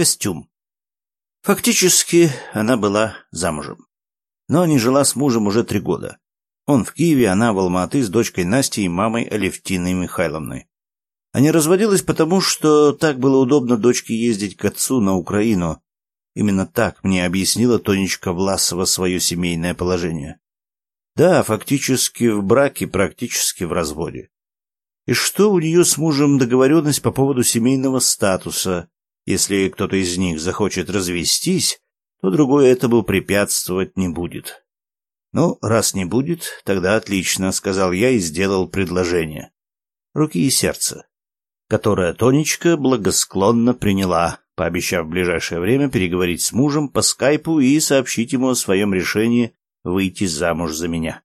костюм. Фактически она была замужем. Но не жила с мужем уже три года. Он в Киеве, она в Алматы с дочкой Настей и мамой Алевтиной Михайловной. Они разводились потому, что так было удобно дочке ездить к отцу на Украину. Именно так мне объяснила Тонечка Власова свое семейное положение. Да, фактически в браке, практически в разводе. И что у нее с мужем договоренность по поводу семейного статуса? Если кто-то из них захочет развестись, то другой этому препятствовать не будет. Ну, раз не будет, тогда отлично, сказал я и сделал предложение. Руки и сердце, которое Тонечка благосклонно приняла, пообещав в ближайшее время переговорить с мужем по скайпу и сообщить ему о своем решении выйти замуж за меня.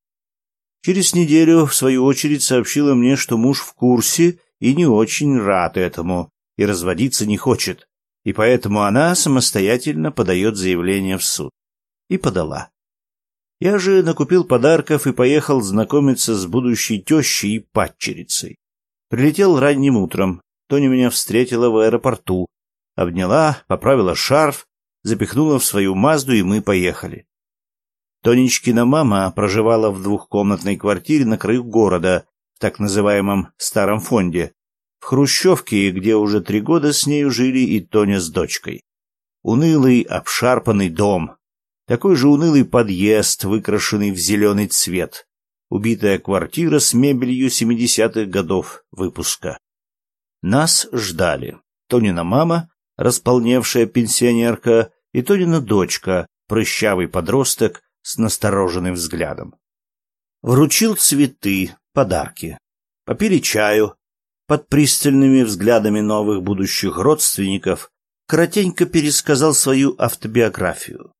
Через неделю, в свою очередь, сообщила мне, что муж в курсе и не очень рад этому, и разводиться не хочет, и поэтому она самостоятельно подает заявление в суд. И подала. Я же накупил подарков и поехал знакомиться с будущей тещей и падчерицей. Прилетел ранним утром. Тоня меня встретила в аэропорту. Обняла, поправила шарф, запихнула в свою Мазду, и мы поехали. Тонечкина мама проживала в двухкомнатной квартире на краю города, в так называемом «старом фонде», Хрущевке, где уже три года с нею жили и Тоня с дочкой. Унылый, обшарпанный дом. Такой же унылый подъезд, выкрашенный в зеленый цвет. Убитая квартира с мебелью 70-х годов выпуска. Нас ждали. Тонина мама, располневшая пенсионерка, и Тонина дочка, прыщавый подросток, с настороженным взглядом. Вручил цветы, подарки. Попили чаю. Под пристальными взглядами новых будущих родственников коротенько пересказал свою автобиографию.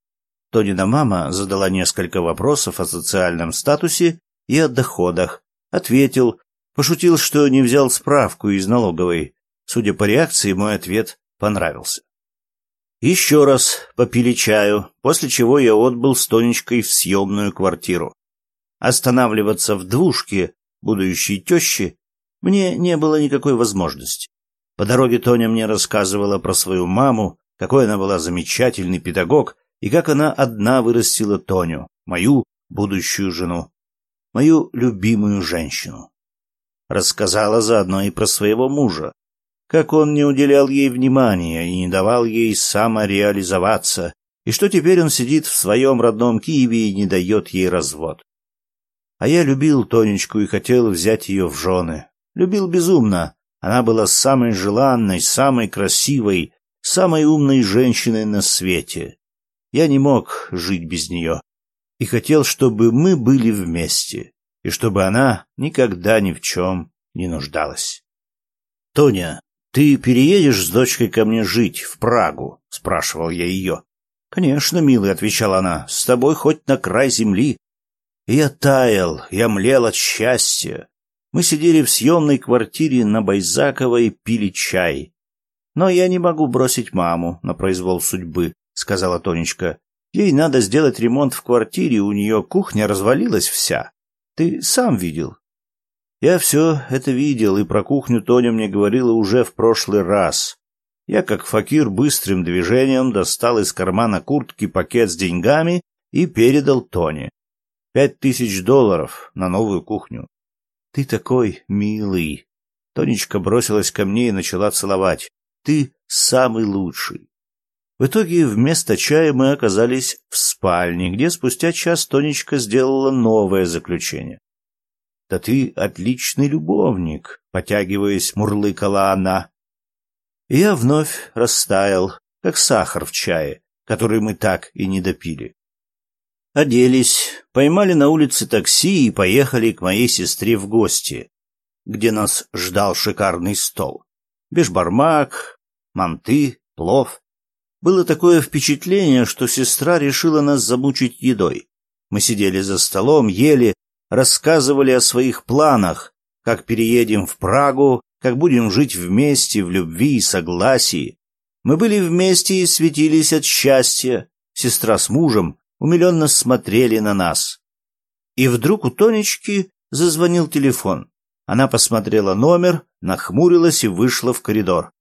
Тонина мама задала несколько вопросов о социальном статусе и о доходах. Ответил, пошутил, что не взял справку из налоговой. Судя по реакции, мой ответ понравился. Еще раз попили чаю, после чего я отбыл с Тонечкой в съемную квартиру. Останавливаться в двушке будущей тещи мне не было никакой возможности. По дороге Тоня мне рассказывала про свою маму, какой она была замечательный педагог и как она одна вырастила Тоню, мою будущую жену, мою любимую женщину. Рассказала заодно и про своего мужа, как он не уделял ей внимания и не давал ей самореализоваться, и что теперь он сидит в своем родном Киеве и не дает ей развод. А я любил Тонечку и хотел взять ее в жены. Любил безумно. Она была самой желанной, самой красивой, самой умной женщиной на свете. Я не мог жить без нее. И хотел, чтобы мы были вместе, и чтобы она никогда ни в чем не нуждалась. Тоня, «Ты переедешь с дочкой ко мне жить, в Прагу?» — спрашивал я ее. «Конечно, милый», — отвечала она, — «с тобой хоть на край земли». И я таял, я млел от счастья. Мы сидели в съемной квартире на Байзаковой и пили чай. «Но я не могу бросить маму на произвол судьбы», — сказала Тонечка. «Ей надо сделать ремонт в квартире, у нее кухня развалилась вся. Ты сам видел. Я все это видел, и про кухню Тоня мне говорила уже в прошлый раз. Я, как факир, быстрым движением достал из кармана куртки пакет с деньгами и передал Тоне. Пять тысяч долларов на новую кухню. Ты такой милый. Тонечка бросилась ко мне и начала целовать. Ты самый лучший. В итоге вместо чая мы оказались в спальне, где спустя час Тонечка сделала новое заключение. Да ты отличный любовник, потягиваясь, мурлыкала она. И я вновь растаял, как сахар в чае, который мы так и не допили. Оделись, поймали на улице такси и поехали к моей сестре в гости, где нас ждал шикарный стол. Бешбармак, манты, плов. Было такое впечатление, что сестра решила нас замучить едой. Мы сидели за столом, ели, рассказывали о своих планах, как переедем в Прагу, как будем жить вместе в любви и согласии. Мы были вместе и светились от счастья. Сестра с мужем умиленно смотрели на нас. И вдруг у Тонечки зазвонил телефон. Она посмотрела номер, нахмурилась и вышла в коридор.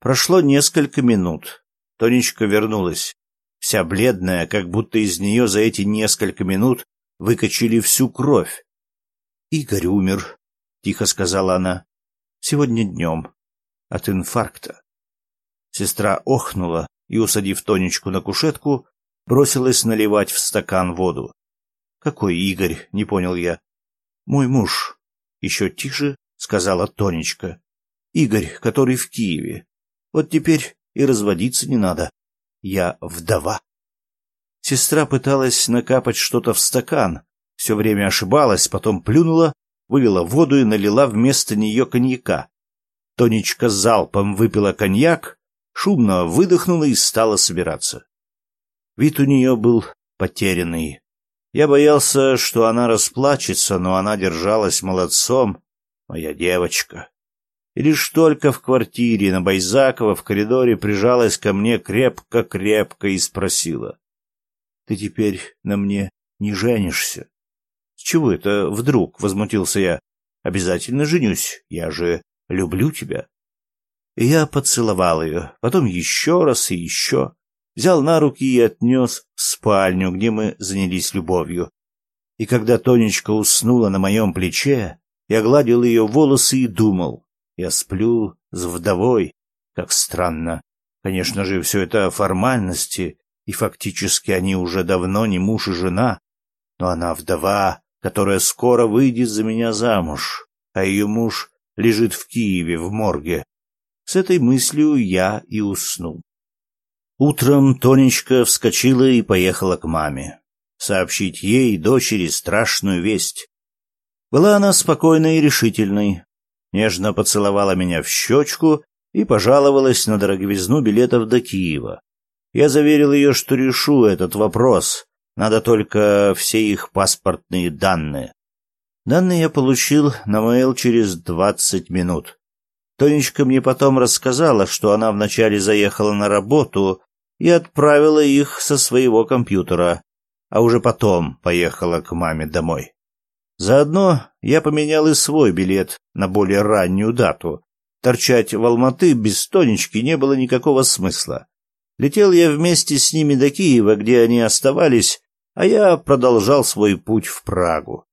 Прошло несколько минут. Тонечка вернулась, вся бледная, как будто из нее за эти несколько минут выкачали всю кровь. «Игорь умер», — тихо сказала она. «Сегодня днем. От инфаркта». Сестра охнула и, усадив Тонечку на кушетку, бросилась наливать в стакан воду. «Какой Игорь?» — не понял я. «Мой муж», — еще тише сказала Тонечка. «Игорь, который в Киеве. Вот теперь и разводиться не надо. Я вдова». Сестра пыталась накапать что-то в стакан, все время ошибалась, потом плюнула, вылила воду и налила вместо нее коньяка. Тонечка залпом выпила коньяк, шумно выдохнула и стала собираться. Вид у нее был потерянный. Я боялся, что она расплачется, но она держалась молодцом, моя девочка. И лишь только в квартире на Байзакова в коридоре прижалась ко мне крепко-крепко и спросила. — Ты теперь на мне не женишься? — С чего это вдруг? — возмутился я. — Обязательно женюсь. Я же люблю тебя. И я поцеловал ее, потом еще раз и еще взял на руки и отнес в спальню, где мы занялись любовью. И когда Тонечка уснула на моем плече, я гладил ее волосы и думал, я сплю с вдовой, как странно. Конечно же, все это формальности, и фактически они уже давно не муж и жена, но она вдова, которая скоро выйдет за меня замуж, а ее муж лежит в Киеве в морге. С этой мыслью я и уснул. Утром Тонечка вскочила и поехала к маме. Сообщить ей, дочери, страшную весть. Была она спокойной и решительной. Нежно поцеловала меня в щечку и пожаловалась на дороговизну билетов до Киева. Я заверил ее, что решу этот вопрос. Надо только все их паспортные данные. Данные я получил на mail через двадцать минут. Тонечка мне потом рассказала, что она вначале заехала на работу и отправила их со своего компьютера, а уже потом поехала к маме домой. Заодно я поменял и свой билет на более раннюю дату. Торчать в Алматы без Тонечки не было никакого смысла. Летел я вместе с ними до Киева, где они оставались, а я продолжал свой путь в Прагу.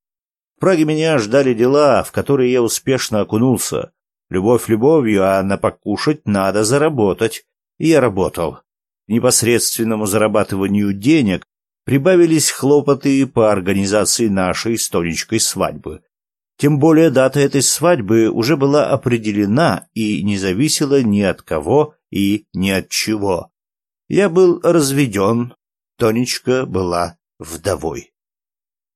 В Праге меня ждали дела, в которые я успешно окунулся. Любовь любовью, а на покушать надо заработать. И я работал непосредственному зарабатыванию денег прибавились хлопоты по организации нашей столичной свадьбы. Тем более дата этой свадьбы уже была определена и не зависела ни от кого и ни от чего. Я был разведен, Тонечка была вдовой.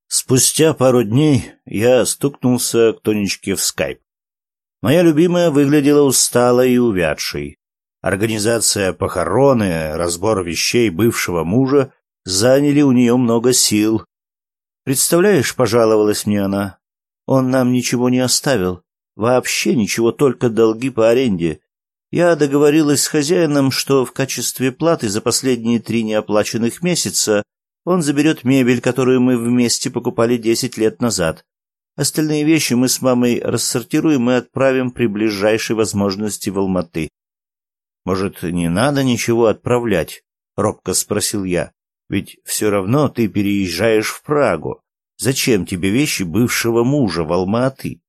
Спустя пару дней я стукнулся к Тонечке в скайп. Моя любимая выглядела усталой и увядшей. Организация похороны, разбор вещей бывшего мужа заняли у нее много сил. «Представляешь, — пожаловалась мне она, — он нам ничего не оставил. Вообще ничего, только долги по аренде. Я договорилась с хозяином, что в качестве платы за последние три неоплаченных месяца он заберет мебель, которую мы вместе покупали десять лет назад. Остальные вещи мы с мамой рассортируем и отправим при ближайшей возможности в Алматы. Может, не надо ничего отправлять? Робко спросил я. Ведь все равно ты переезжаешь в Прагу. Зачем тебе вещи бывшего мужа в Алматы?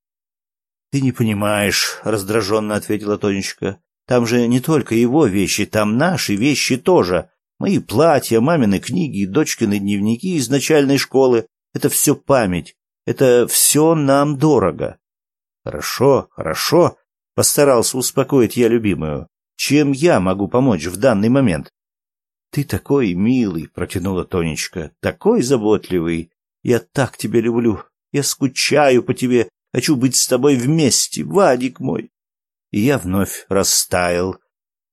Ты не понимаешь, раздраженно ответила Тонечка. Там же не только его вещи, там наши вещи тоже. Мои платья, мамины книги, дочкины дневники из начальной школы. Это все память. Это все нам дорого. Хорошо, хорошо, постарался успокоить я любимую. Чем я могу помочь в данный момент? Ты такой милый, протянула Тонечка, такой заботливый. Я так тебя люблю. Я скучаю по тебе, хочу быть с тобой вместе, Вадик мой. И я вновь растаял.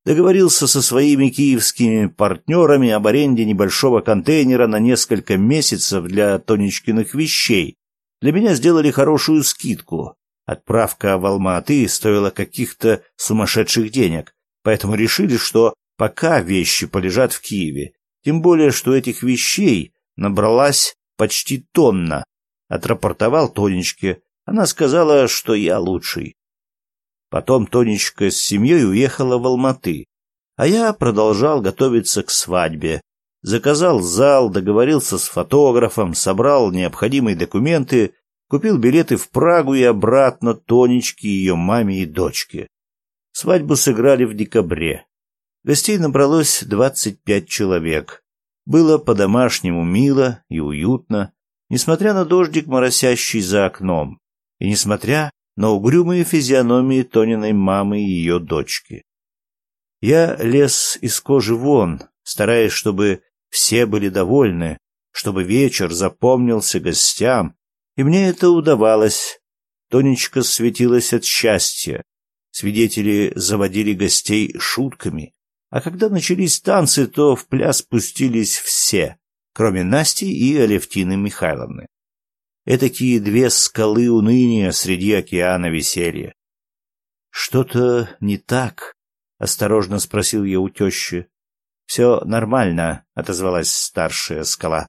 Договорился со своими киевскими партнерами об аренде небольшого контейнера на несколько месяцев для Тонечкиных вещей. Для меня сделали хорошую скидку. Отправка в Алма-Аты стоила каких-то сумасшедших денег поэтому решили, что пока вещи полежат в Киеве, тем более, что этих вещей набралась почти тонна. Отрапортовал Тонечке, она сказала, что я лучший. Потом Тонечка с семьей уехала в Алматы. А я продолжал готовиться к свадьбе. Заказал зал, договорился с фотографом, собрал необходимые документы, купил билеты в Прагу и обратно Тонечке, ее маме и дочке. Свадьбу сыграли в декабре. Гостей набралось двадцать пять человек. Было по-домашнему мило и уютно, несмотря на дождик, моросящий за окном, и несмотря на угрюмые физиономии Тониной мамы и ее дочки. Я лез из кожи вон, стараясь, чтобы все были довольны, чтобы вечер запомнился гостям, и мне это удавалось. Тонечка светилась от счастья. Свидетели заводили гостей шутками, а когда начались танцы, то в пляс пустились все, кроме Насти и Алевтины Михайловны. Этакие две скалы уныния среди океана веселья. «Что-то не так?» — осторожно спросил я у тещи. «Все нормально», — отозвалась старшая скала.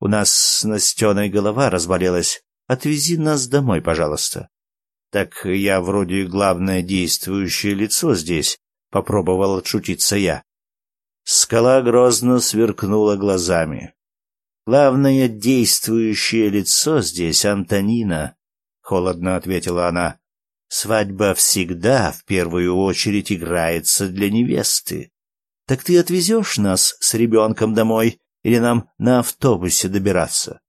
«У нас с Настеной голова разболелась. Отвези нас домой, пожалуйста». «Так я вроде главное действующее лицо здесь», — попробовал отшутиться я. Скала грозно сверкнула глазами. «Главное действующее лицо здесь Антонина», — холодно ответила она. «Свадьба всегда в первую очередь играется для невесты. Так ты отвезешь нас с ребенком домой или нам на автобусе добираться?»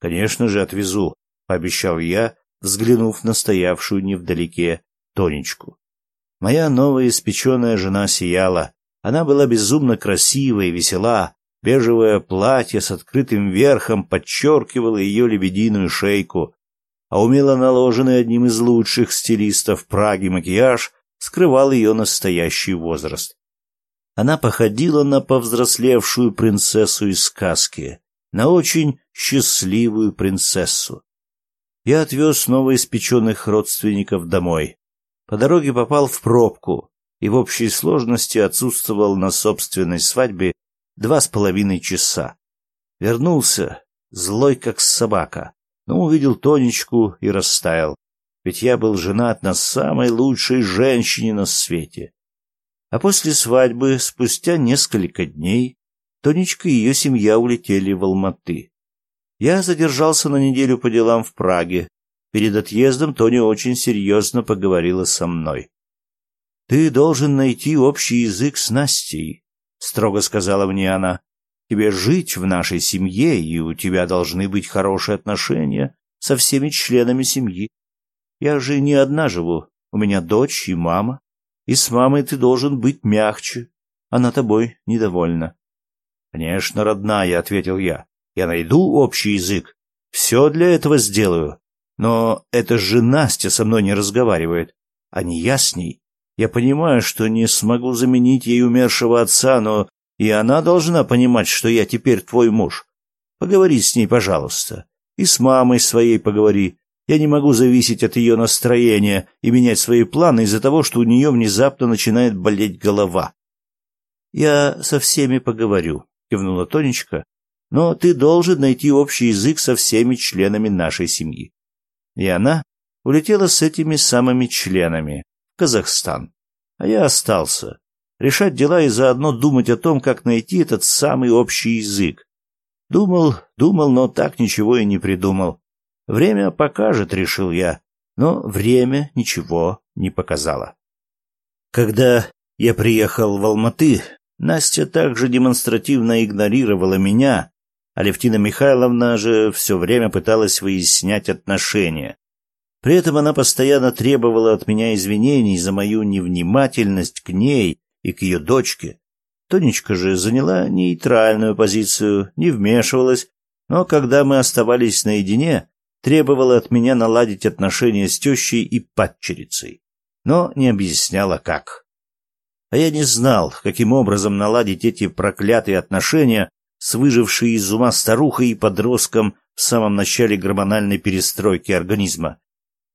«Конечно же отвезу», — пообещал я, взглянув на стоявшую невдалеке Тонечку. Моя новая испеченная жена сияла. Она была безумно красива и весела. Бежевое платье с открытым верхом подчеркивало ее лебединую шейку, а умело наложенный одним из лучших стилистов Праги макияж скрывал ее настоящий возраст. Она походила на повзрослевшую принцессу из сказки, на очень счастливую принцессу. Я отвез новоиспеченных родственников домой. По дороге попал в пробку и в общей сложности отсутствовал на собственной свадьбе два с половиной часа. Вернулся, злой как собака, но увидел Тонечку и растаял, ведь я был женат на самой лучшей женщине на свете. А после свадьбы, спустя несколько дней, Тонечка и ее семья улетели в Алматы. Я задержался на неделю по делам в Праге, Перед отъездом Тоня очень серьезно поговорила со мной. «Ты должен найти общий язык с Настей», — строго сказала мне она. «Тебе жить в нашей семье, и у тебя должны быть хорошие отношения со всеми членами семьи. Я же не одна живу, у меня дочь и мама, и с мамой ты должен быть мягче, она тобой недовольна». «Конечно, родная», — ответил я. «Я найду общий язык, все для этого сделаю. Но это же Настя со мной не разговаривает, а не я с ней. Я понимаю, что не смогу заменить ей умершего отца, но и она должна понимать, что я теперь твой муж. Поговори с ней, пожалуйста. И с мамой своей поговори. Я не могу зависеть от ее настроения и менять свои планы из-за того, что у нее внезапно начинает болеть голова. Я со всеми поговорю, кивнула Тонечка, но ты должен найти общий язык со всеми членами нашей семьи и она улетела с этими самыми членами в Казахстан. А я остался. Решать дела и заодно думать о том, как найти этот самый общий язык. Думал, думал, но так ничего и не придумал. Время покажет, решил я. Но время ничего не показало. Когда я приехал в Алматы, Настя также демонстративно игнорировала меня, Алевтина Михайловна же все время пыталась выяснять отношения. При этом она постоянно требовала от меня извинений за мою невнимательность к ней и к ее дочке. Тонечка же заняла нейтральную позицию, не вмешивалась, но когда мы оставались наедине, требовала от меня наладить отношения с тещей и падчерицей, но не объясняла как. А я не знал, каким образом наладить эти проклятые отношения, с выжившей из ума старухой и подростком в самом начале гормональной перестройки организма.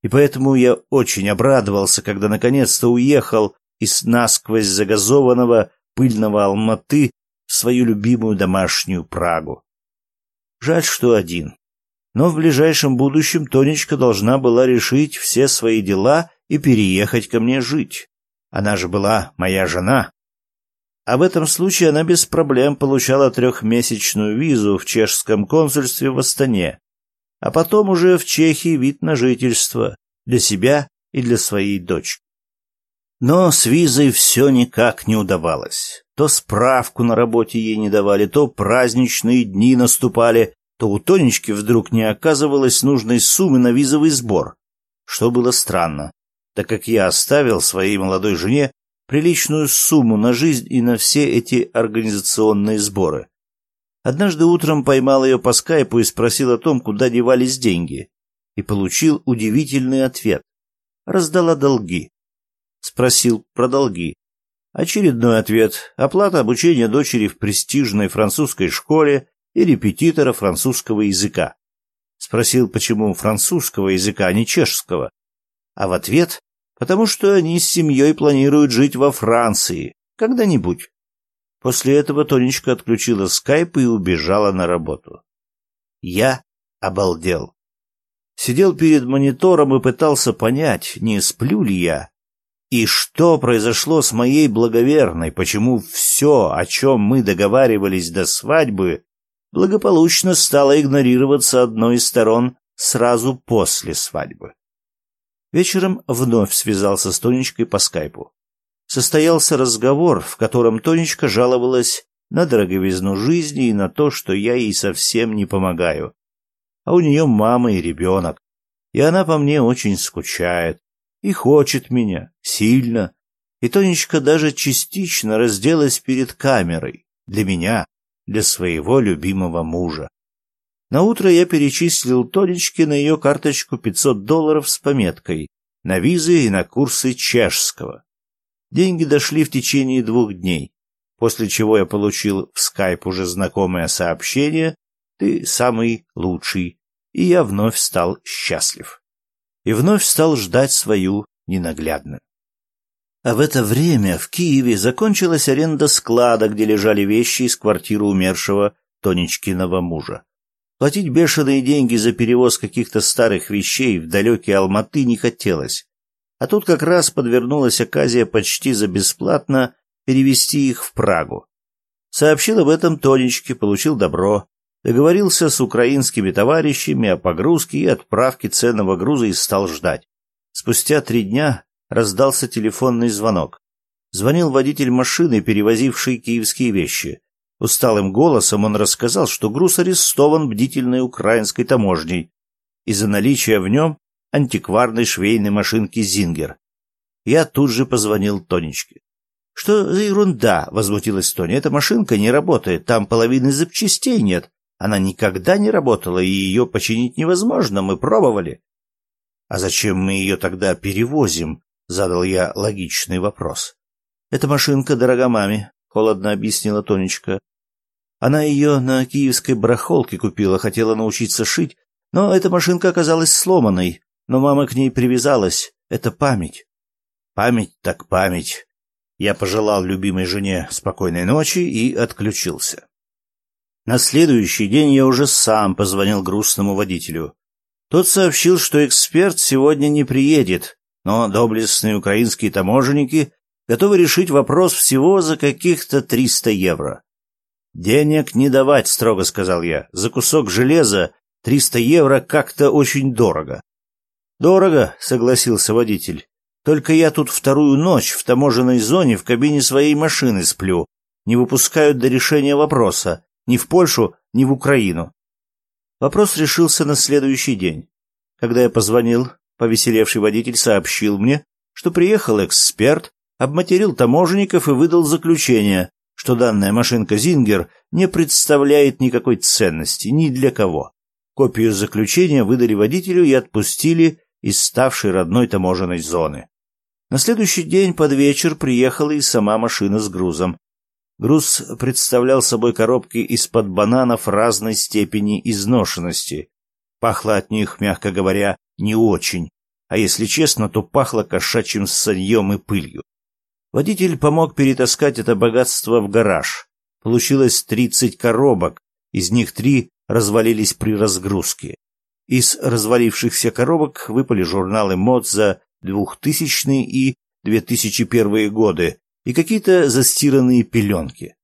И поэтому я очень обрадовался, когда наконец-то уехал из насквозь загазованного пыльного Алматы в свою любимую домашнюю Прагу. Жаль, что один. Но в ближайшем будущем Тонечка должна была решить все свои дела и переехать ко мне жить. Она же была моя жена, А в этом случае она без проблем получала трехмесячную визу в чешском консульстве в Астане, а потом уже в Чехии вид на жительство для себя и для своей дочки. Но с визой все никак не удавалось. То справку на работе ей не давали, то праздничные дни наступали, то у Тонечки вдруг не оказывалось нужной суммы на визовый сбор, что было странно, так как я оставил своей молодой жене приличную сумму на жизнь и на все эти организационные сборы. Однажды утром поймал ее по скайпу и спросил о том, куда девались деньги, и получил удивительный ответ. Раздала долги. Спросил про долги. Очередной ответ. Оплата обучения дочери в престижной французской школе и репетитора французского языка. Спросил, почему французского языка, а не чешского. А в ответ потому что они с семьей планируют жить во Франции когда-нибудь. После этого Тонечка отключила скайп и убежала на работу. Я обалдел. Сидел перед монитором и пытался понять, не сплю ли я, и что произошло с моей благоверной, почему все, о чем мы договаривались до свадьбы, благополучно стало игнорироваться одной из сторон сразу после свадьбы. Вечером вновь связался с Тонечкой по скайпу. Состоялся разговор, в котором Тонечка жаловалась на дороговизну жизни и на то, что я ей совсем не помогаю. А у нее мама и ребенок, и она по мне очень скучает и хочет меня сильно. И Тонечка даже частично разделась перед камерой для меня, для своего любимого мужа. На утро я перечислил Тонечке на ее карточку 500 долларов с пометкой на визы и на курсы чешского. Деньги дошли в течение двух дней, после чего я получил в скайп уже знакомое сообщение «Ты самый лучший», и я вновь стал счастлив. И вновь стал ждать свою ненаглядную. А в это время в Киеве закончилась аренда склада, где лежали вещи из квартиры умершего Тонечкиного мужа. Платить бешеные деньги за перевоз каких-то старых вещей в далекие Алматы не хотелось. А тут как раз подвернулась оказия почти за бесплатно перевести их в Прагу. Сообщил об этом Тонечке, получил добро, договорился с украинскими товарищами о погрузке и отправке ценного груза и стал ждать. Спустя три дня раздался телефонный звонок. Звонил водитель машины, перевозивший киевские вещи. Усталым голосом он рассказал, что груз арестован бдительной украинской таможней из-за наличия в нем антикварной швейной машинки «Зингер». Я тут же позвонил Тонечке. «Что за ерунда?» — возмутилась Тоня. «Эта машинка не работает, там половины запчастей нет. Она никогда не работала, и ее починить невозможно, мы пробовали». «А зачем мы ее тогда перевозим?» — задал я логичный вопрос. «Эта машинка дорога маме», — холодно объяснила Тонечка. Она ее на киевской барахолке купила, хотела научиться шить, но эта машинка оказалась сломанной, но мама к ней привязалась. Это память. Память так память. Я пожелал любимой жене спокойной ночи и отключился. На следующий день я уже сам позвонил грустному водителю. Тот сообщил, что эксперт сегодня не приедет, но доблестные украинские таможенники готовы решить вопрос всего за каких-то 300 евро. «Денег не давать», — строго сказал я. «За кусок железа триста евро как-то очень дорого». «Дорого», — согласился водитель. «Только я тут вторую ночь в таможенной зоне в кабине своей машины сплю. Не выпускают до решения вопроса. Ни в Польшу, ни в Украину». Вопрос решился на следующий день. Когда я позвонил, повеселевший водитель сообщил мне, что приехал эксперт, обматерил таможенников и выдал заключение, что данная машинка Зингер не представляет никакой ценности ни для кого. Копию заключения выдали водителю и отпустили из ставшей родной таможенной зоны. На следующий день под вечер приехала и сама машина с грузом. Груз представлял собой коробки из-под бананов разной степени изношенности. Пахло от них, мягко говоря, не очень, а если честно, то пахло кошачьим саньем и пылью. Водитель помог перетаскать это богатство в гараж. Получилось тридцать коробок, из них три развалились при разгрузке. Из развалившихся коробок выпали журналы мод за 2000 и 2001 годы, и какие-то застиранные пеленки.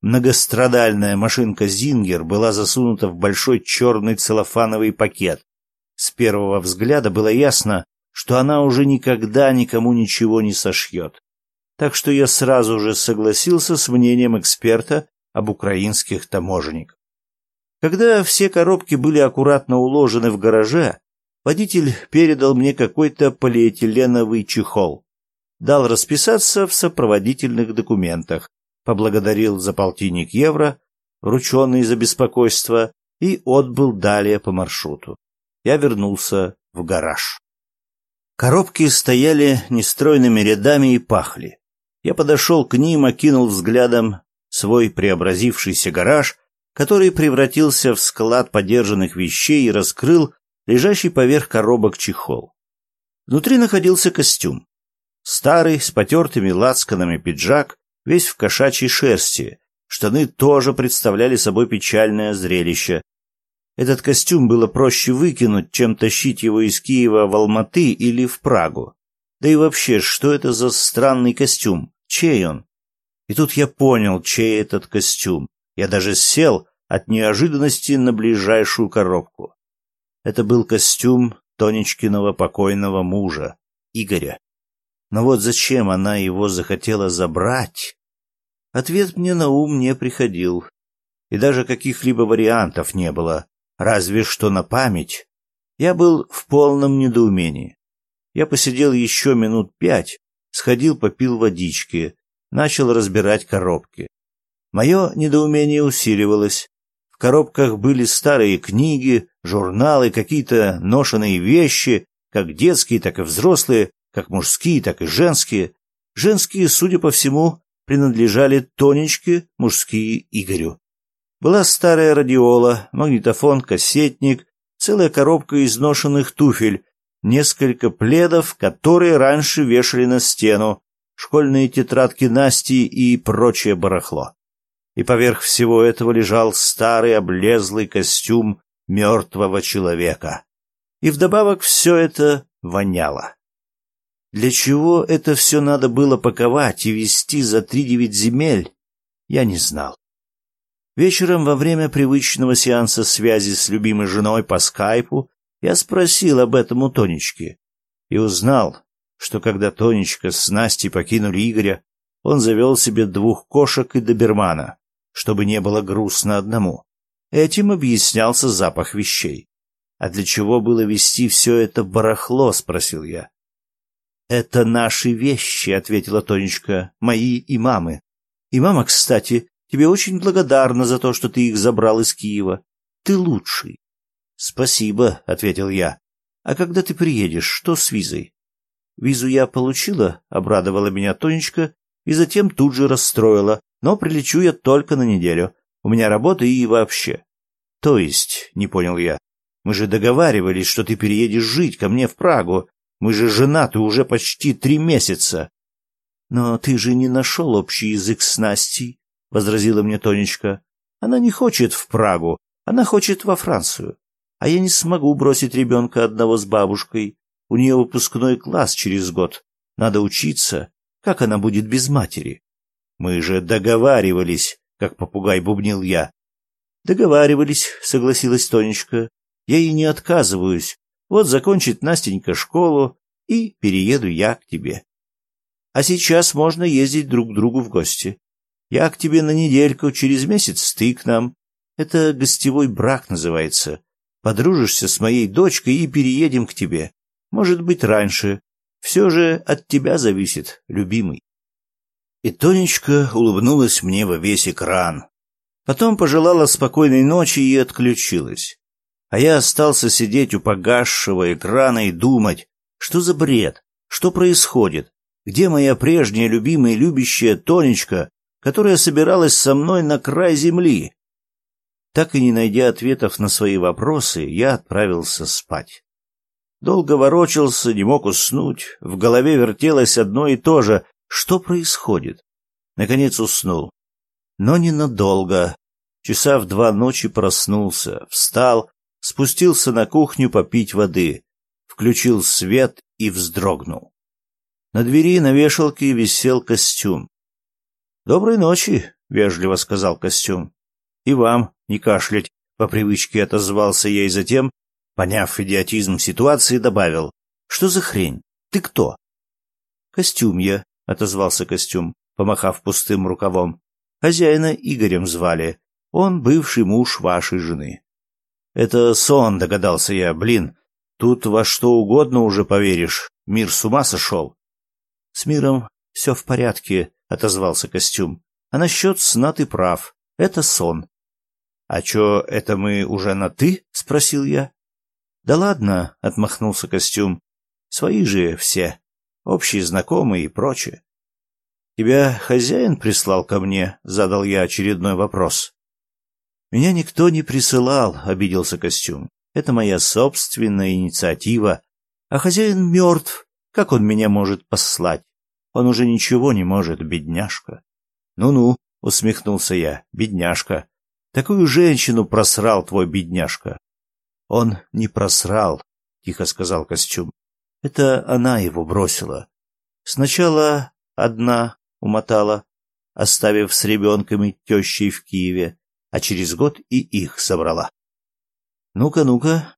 Многострадальная машинка «Зингер» была засунута в большой черный целлофановый пакет. С первого взгляда было ясно, что она уже никогда никому ничего не сошьет. Так что я сразу же согласился с мнением эксперта об украинских таможенниках. Когда все коробки были аккуратно уложены в гараже, водитель передал мне какой-то полиэтиленовый чехол. Дал расписаться в сопроводительных документах, поблагодарил за полтинник евро, врученный за беспокойство, и отбыл далее по маршруту. Я вернулся в гараж. Коробки стояли нестройными рядами и пахли. Я подошел к ним, окинул взглядом свой преобразившийся гараж, который превратился в склад подержанных вещей и раскрыл лежащий поверх коробок чехол. Внутри находился костюм. Старый, с потертыми лацканами пиджак, весь в кошачьей шерсти. Штаны тоже представляли собой печальное зрелище. Этот костюм было проще выкинуть, чем тащить его из Киева в Алматы или в Прагу. Да и вообще, что это за странный костюм? Чей он? И тут я понял, чей этот костюм. Я даже сел от неожиданности на ближайшую коробку. Это был костюм Тонечкиного покойного мужа, Игоря. Но вот зачем она его захотела забрать? Ответ мне на ум не приходил. И даже каких-либо вариантов не было, разве что на память. Я был в полном недоумении. Я посидел еще минут пять, сходил попил водички, начал разбирать коробки. Мое недоумение усиливалось. В коробках были старые книги, журналы, какие-то ношеные вещи, как детские, так и взрослые, как мужские, так и женские. Женские, судя по всему, принадлежали Тонечке, мужские Игорю. Была старая радиола, магнитофон, кассетник, целая коробка изношенных туфель, несколько пледов, которые раньше вешали на стену, школьные тетрадки Насти и прочее барахло. И поверх всего этого лежал старый облезлый костюм мертвого человека. И вдобавок все это воняло. Для чего это все надо было паковать и везти за три девять земель, я не знал. Вечером во время привычного сеанса связи с любимой женой по скайпу я спросил об этом у Тонечки и узнал, что когда Тонечка с Настей покинули Игоря, он завел себе двух кошек и добермана, чтобы не было грустно одному. Этим объяснялся запах вещей. «А для чего было вести все это барахло?» — спросил я. «Это наши вещи», — ответила Тонечка, — «мои и мамы. И мама, кстати, тебе очень благодарна за то, что ты их забрал из Киева. Ты лучший». «Спасибо», — ответил я. «А когда ты приедешь, что с визой?» «Визу я получила», — обрадовала меня Тонечка, и затем тут же расстроила. «Но прилечу я только на неделю. У меня работа и вообще». «То есть», — не понял я, — «мы же договаривались, что ты переедешь жить ко мне в Прагу. Мы же женаты уже почти три месяца». «Но ты же не нашел общий язык с Настей», — возразила мне Тонечка. «Она не хочет в Прагу, она хочет во Францию. А я не смогу бросить ребенка одного с бабушкой. У нее выпускной класс через год. Надо учиться. Как она будет без матери? Мы же договаривались, как попугай бубнил я. Договаривались, согласилась Тонечка. Я ей не отказываюсь. Вот закончит Настенька школу, и перееду я к тебе. А сейчас можно ездить друг к другу в гости. Я к тебе на недельку, через месяц ты к нам. Это гостевой брак называется. Подружишься с моей дочкой и переедем к тебе. Может быть, раньше. Все же от тебя зависит, любимый. И Тонечка улыбнулась мне во весь экран. Потом пожелала спокойной ночи и отключилась. А я остался сидеть у погасшего экрана и думать, что за бред, что происходит, где моя прежняя любимая любящая Тонечка, которая собиралась со мной на край земли. Так и не найдя ответов на свои вопросы, я отправился спать. Долго ворочался, не мог уснуть, в голове вертелось одно и то же. Что происходит? Наконец уснул. Но ненадолго. Часа в два ночи проснулся, встал, спустился на кухню попить воды, включил свет и вздрогнул. На двери на вешалке висел костюм. «Доброй ночи», — вежливо сказал костюм. «И вам не кашлять», — по привычке отозвался я и затем, поняв идиотизм ситуации, добавил. «Что за хрень? Ты кто?» «Костюм я», — отозвался костюм, помахав пустым рукавом. «Хозяина Игорем звали. Он бывший муж вашей жены». «Это сон», — догадался я. «Блин, тут во что угодно уже поверишь. Мир с ума сошел». «С миром все в порядке», — отозвался костюм. «А насчет сна ты прав. Это сон». «А чё, это мы уже на «ты»?» — спросил я. «Да ладно», — отмахнулся костюм. «Свои же все. Общие знакомые и прочее». «Тебя хозяин прислал ко мне?» — задал я очередной вопрос. «Меня никто не присылал», — обиделся костюм. «Это моя собственная инициатива. А хозяин мертв. Как он меня может послать? Он уже ничего не может, бедняжка. Ну-ну, усмехнулся я. Бедняжка. Такую женщину просрал твой бедняжка. Он не просрал, тихо сказал костюм. Это она его бросила. Сначала одна умотала, оставив с ребенком и тещей в Киеве, а через год и их собрала. Ну-ка, ну-ка.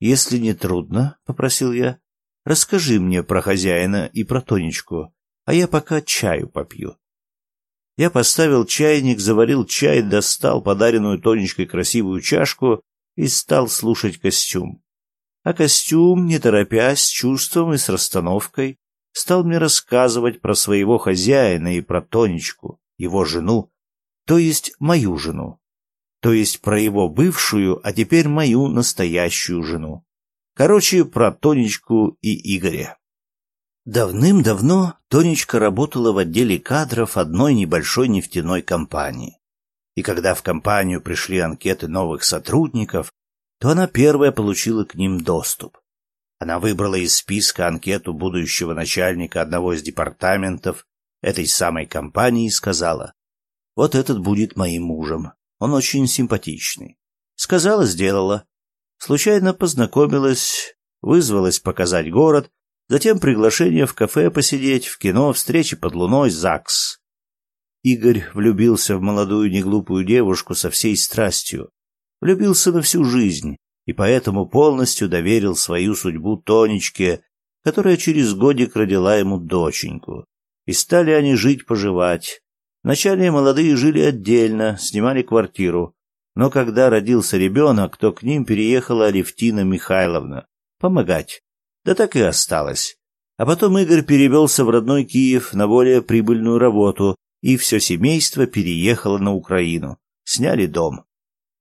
Если не трудно, попросил я, Расскажи мне про хозяина и про Тонечку, а я пока чаю попью. Я поставил чайник, заварил чай, достал подаренную Тонечкой красивую чашку и стал слушать костюм. А костюм, не торопясь, с чувством и с расстановкой, стал мне рассказывать про своего хозяина и про Тонечку, его жену, то есть мою жену, то есть про его бывшую, а теперь мою настоящую жену. Короче, про Тонечку и Игоря. Давным-давно Тонечка работала в отделе кадров одной небольшой нефтяной компании. И когда в компанию пришли анкеты новых сотрудников, то она первая получила к ним доступ. Она выбрала из списка анкету будущего начальника одного из департаментов этой самой компании и сказала, «Вот этот будет моим мужем. Он очень симпатичный». Сказала, сделала. Случайно познакомилась, вызвалась показать город, затем приглашение в кафе посидеть, в кино, встречи под луной, ЗАГС. Игорь влюбился в молодую неглупую девушку со всей страстью. Влюбился на всю жизнь и поэтому полностью доверил свою судьбу Тонечке, которая через годик родила ему доченьку. И стали они жить-поживать. Вначале молодые жили отдельно, снимали квартиру, но когда родился ребенок, то к ним переехала Алевтина Михайловна. Помогать. Да так и осталось. А потом Игорь перевелся в родной Киев на более прибыльную работу, и все семейство переехало на Украину. Сняли дом.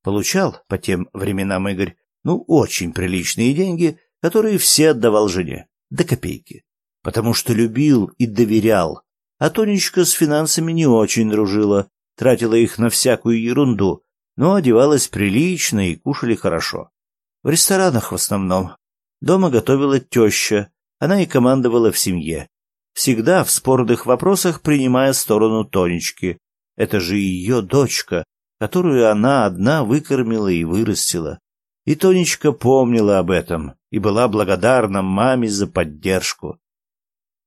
Получал по тем временам Игорь, ну, очень приличные деньги, которые все отдавал жене. До копейки. Потому что любил и доверял. А Тонечка с финансами не очень дружила, тратила их на всякую ерунду, но одевалась прилично и кушали хорошо. В ресторанах в основном. Дома готовила теща, она и командовала в семье. Всегда в спорных вопросах принимая сторону Тонечки. Это же ее дочка, которую она одна выкормила и вырастила. И Тонечка помнила об этом и была благодарна маме за поддержку.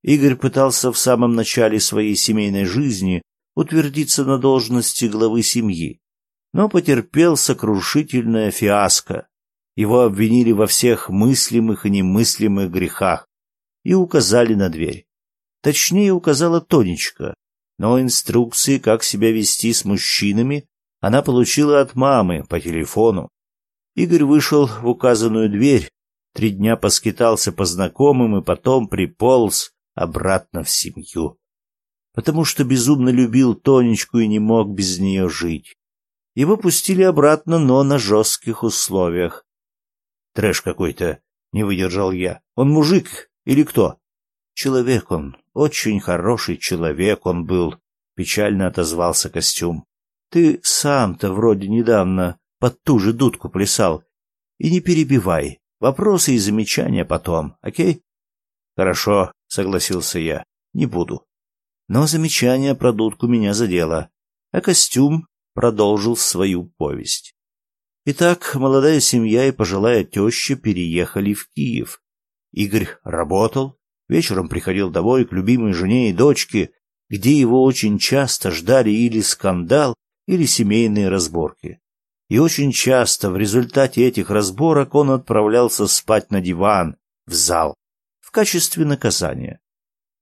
Игорь пытался в самом начале своей семейной жизни утвердиться на должности главы семьи, но потерпел сокрушительное фиаско. Его обвинили во всех мыслимых и немыслимых грехах и указали на дверь. Точнее, указала Тонечка, но инструкции, как себя вести с мужчинами, она получила от мамы по телефону. Игорь вышел в указанную дверь, три дня поскитался по знакомым и потом приполз обратно в семью. Потому что безумно любил Тонечку и не мог без нее жить. Его пустили обратно, но на жестких условиях. Трэш какой-то, не выдержал я. Он мужик или кто? Человек он, очень хороший человек он был, печально отозвался костюм. Ты сам-то вроде недавно под ту же дудку плясал. И не перебивай. Вопросы и замечания потом, окей? Хорошо, согласился я. Не буду. Но замечание про дудку меня задело. А костюм продолжил свою повесть. Итак, молодая семья и пожилая теща переехали в Киев. Игорь работал, вечером приходил домой к любимой жене и дочке, где его очень часто ждали или скандал, или семейные разборки. И очень часто в результате этих разборок он отправлялся спать на диван, в зал, в качестве наказания.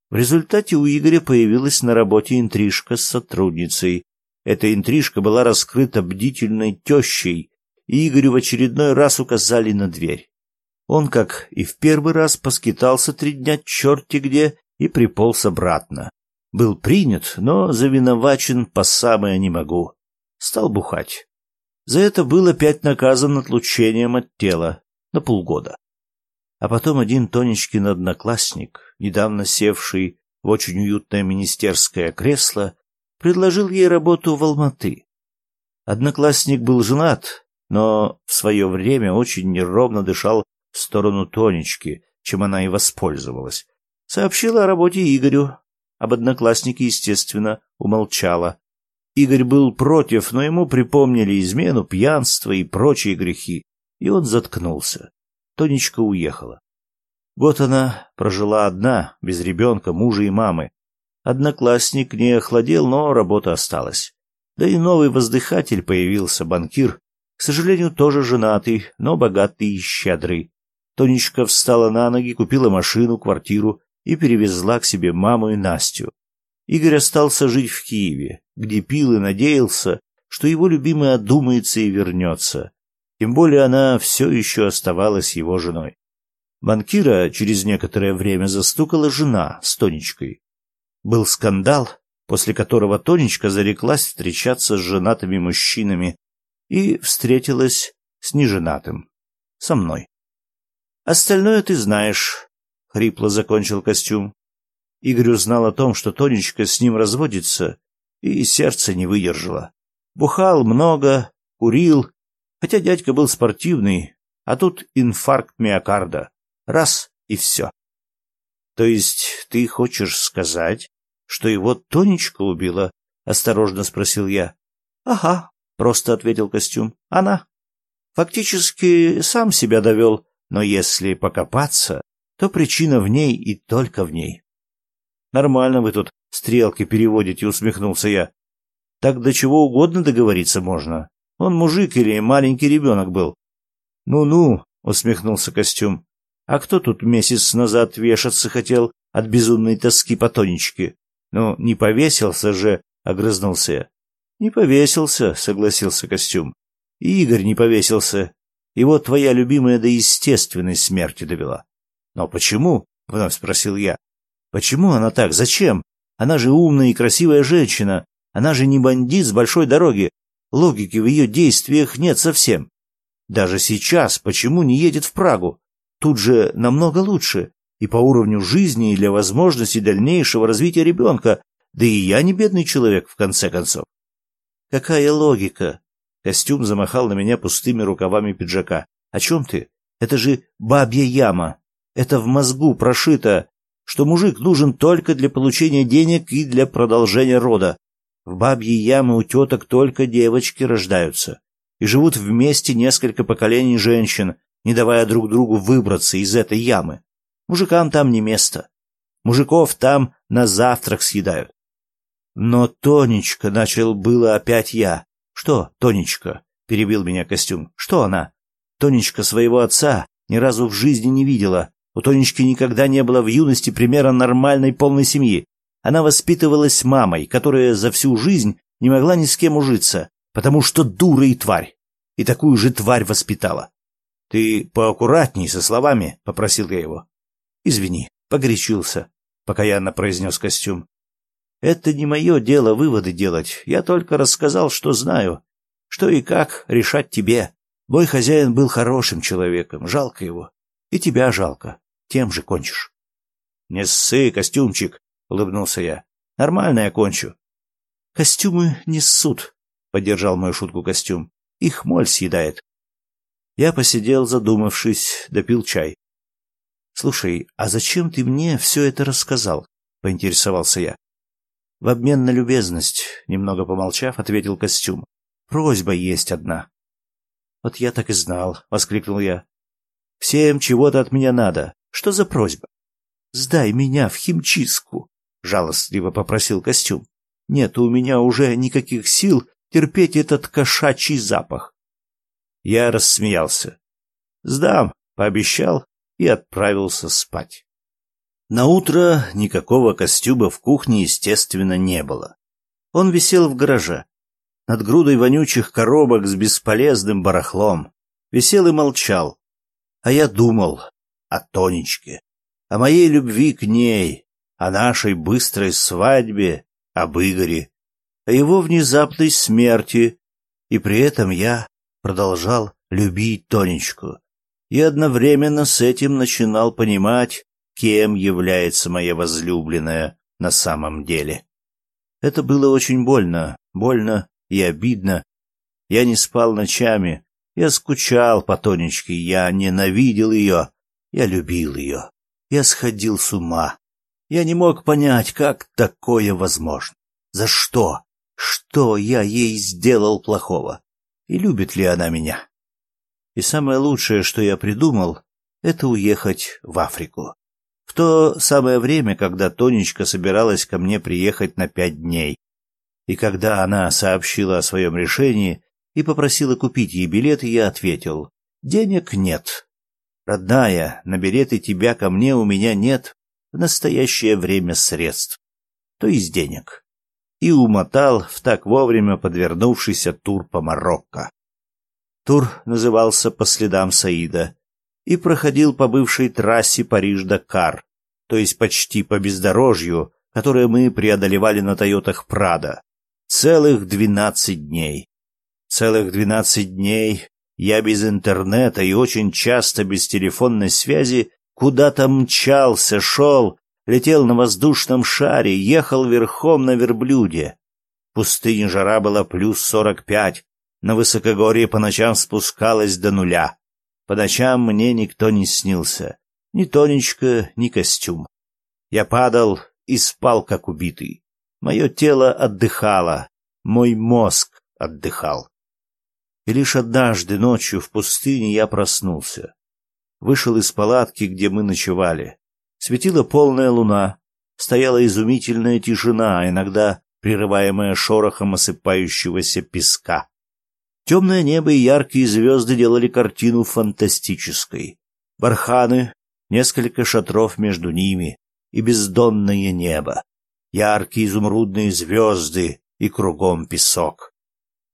В результате у Игоря появилась на работе интрижка с сотрудницей. Эта интрижка была раскрыта бдительной тещей, и Игорю в очередной раз указали на дверь. Он, как и в первый раз, поскитался три дня черти где и приполз обратно. Был принят, но завиновачен по самое не могу. Стал бухать. За это был опять наказан отлучением от тела на полгода. А потом один Тонечкин одноклассник, недавно севший в очень уютное министерское кресло, предложил ей работу в Алматы. Одноклассник был женат, но в свое время очень неровно дышал в сторону Тонечки, чем она и воспользовалась. Сообщила о работе Игорю. Об однокласснике, естественно, умолчала. Игорь был против, но ему припомнили измену, пьянство и прочие грехи, и он заткнулся. Тонечка уехала. Год она прожила одна, без ребенка, мужа и мамы. Одноклассник не охладел, но работа осталась. Да и новый воздыхатель появился, банкир, к сожалению, тоже женатый, но богатый и щедрый. Тонечка встала на ноги, купила машину, квартиру и перевезла к себе маму и Настю. Игорь остался жить в Киеве, где пил и надеялся, что его любимая одумается и вернется. Тем более она все еще оставалась его женой. Банкира через некоторое время застукала жена с Тонечкой. Был скандал, после которого Тонечка зареклась встречаться с женатыми мужчинами и встретилась с неженатым, со мной. Остальное ты знаешь, хрипло закончил костюм. Игорь узнал о том, что Тонечка с ним разводится, и сердце не выдержало. Бухал много, курил, хотя дядька был спортивный, а тут инфаркт миокарда. Раз и все. То есть ты хочешь сказать, что его Тонечка убила? Осторожно спросил я. Ага, просто ответил костюм. Она. Фактически сам себя довел, но если покопаться, то причина в ней и только в ней. Нормально вы тут стрелки переводите, усмехнулся я. Так до чего угодно договориться можно. Он мужик или маленький ребенок был. Ну-ну, усмехнулся костюм. А кто тут месяц назад вешаться хотел от безумной тоски по Тонечке? Ну, не повесился же, огрызнулся я. Не повесился, согласился костюм. И Игорь не повесился. Его твоя любимая до естественной смерти довела. Но почему? вновь спросил я. Почему она так? Зачем? Она же умная и красивая женщина. Она же не бандит с большой дороги. Логики в ее действиях нет совсем. Даже сейчас почему не едет в Прагу? Тут же намного лучше и по уровню жизни, и для возможности дальнейшего развития ребенка. Да и я не бедный человек, в конце концов. Какая логика? Костюм замахал на меня пустыми рукавами пиджака. О чем ты? Это же бабья яма. Это в мозгу прошито, что мужик нужен только для получения денег и для продолжения рода. В бабьей яме у теток только девочки рождаются. И живут вместе несколько поколений женщин, не давая друг другу выбраться из этой ямы. Мужикам там не место. Мужиков там на завтрак съедают. Но Тонечка начал было опять я. Что, Тонечка? перебил меня костюм. Что она? Тонечка своего отца ни разу в жизни не видела. У Тонечки никогда не было в юности примера нормальной полной семьи. Она воспитывалась мамой, которая за всю жизнь не могла ни с кем ужиться, потому что дура и тварь. И такую же тварь воспитала. Ты поаккуратней со словами, попросил я его. Извини, погорячился, покаянно произнес костюм. Это не мое дело выводы делать. Я только рассказал, что знаю. Что и как решать тебе. Мой хозяин был хорошим человеком, жалко его. И тебя жалко. Тем же кончишь. Не ссы, костюмчик, улыбнулся я. Нормально я кончу. Костюмы не ссут, поддержал мою шутку костюм. Их моль съедает. Я посидел, задумавшись, допил чай. Слушай, а зачем ты мне все это рассказал? поинтересовался я. В обмен на любезность, немного помолчав, ответил костюм. Просьба есть одна. Вот я так и знал, воскликнул я. Всем чего-то от меня надо. Что за просьба? сдай меня в химчистку, жалостливо попросил костюм. Нет у меня уже никаких сил терпеть этот кошачий запах. Я рассмеялся. Сдам, пообещал и отправился спать. На утро никакого костюма в кухне, естественно, не было. Он висел в гараже, над грудой вонючих коробок с бесполезным барахлом. Висел и молчал. А я думал о Тонечке, о моей любви к ней, о нашей быстрой свадьбе, об Игоре, о его внезапной смерти, и при этом я продолжал любить Тонечку, и одновременно с этим начинал понимать, кем является моя возлюбленная на самом деле. Это было очень больно, больно и обидно. Я не спал ночами, я скучал по Тонечке, я ненавидел ее, я любил ее, я сходил с ума. Я не мог понять, как такое возможно. За что? Что я ей сделал плохого? И любит ли она меня? И самое лучшее, что я придумал, это уехать в Африку. В то самое время, когда Тонечка собиралась ко мне приехать на пять дней. И когда она сообщила о своем решении и попросила купить ей билеты, я ответил, «Денег нет. Родная, на билеты тебя ко мне у меня нет в настоящее время средств, то есть денег». И умотал в так вовремя подвернувшийся тур по Марокко. Тур назывался «По следам Саида» и проходил по бывшей трассе Париж-Дакар, то есть почти по бездорожью, которое мы преодолевали на Тойотах Прада. Целых двенадцать дней. Целых двенадцать дней я без интернета и очень часто без телефонной связи куда-то мчался, шел, летел на воздушном шаре, ехал верхом на верблюде. В пустыне жара была плюс сорок пять, на высокогорье по ночам спускалась до нуля. По ночам мне никто не снился, ни Тонечка, ни костюм. Я падал и спал, как убитый. Мое тело отдыхало, мой мозг отдыхал. И лишь однажды ночью в пустыне я проснулся. Вышел из палатки, где мы ночевали. Светила полная луна, стояла изумительная тишина, иногда прерываемая шорохом осыпающегося песка. Темное небо и яркие звезды делали картину фантастической. Барханы, несколько шатров между ними и бездонное небо яркие изумрудные звезды и кругом песок.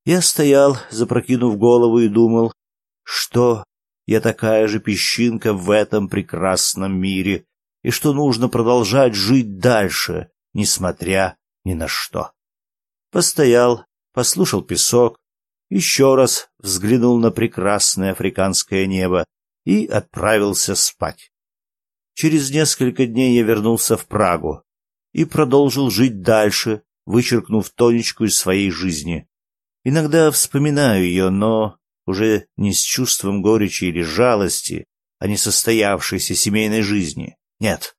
Я стоял, запрокинув голову, и думал, что я такая же песчинка в этом прекрасном мире, и что нужно продолжать жить дальше, несмотря ни на что. Постоял, послушал песок, еще раз взглянул на прекрасное африканское небо и отправился спать. Через несколько дней я вернулся в Прагу, и продолжил жить дальше, вычеркнув Тонечку из своей жизни. Иногда вспоминаю ее, но уже не с чувством горечи или жалости о несостоявшейся семейной жизни. Нет,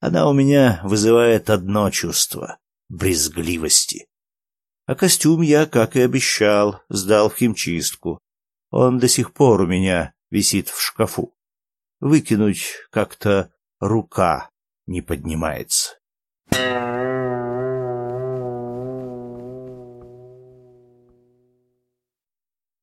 она у меня вызывает одно чувство — брезгливости. А костюм я, как и обещал, сдал в химчистку. Он до сих пор у меня висит в шкафу. Выкинуть как-то рука не поднимается.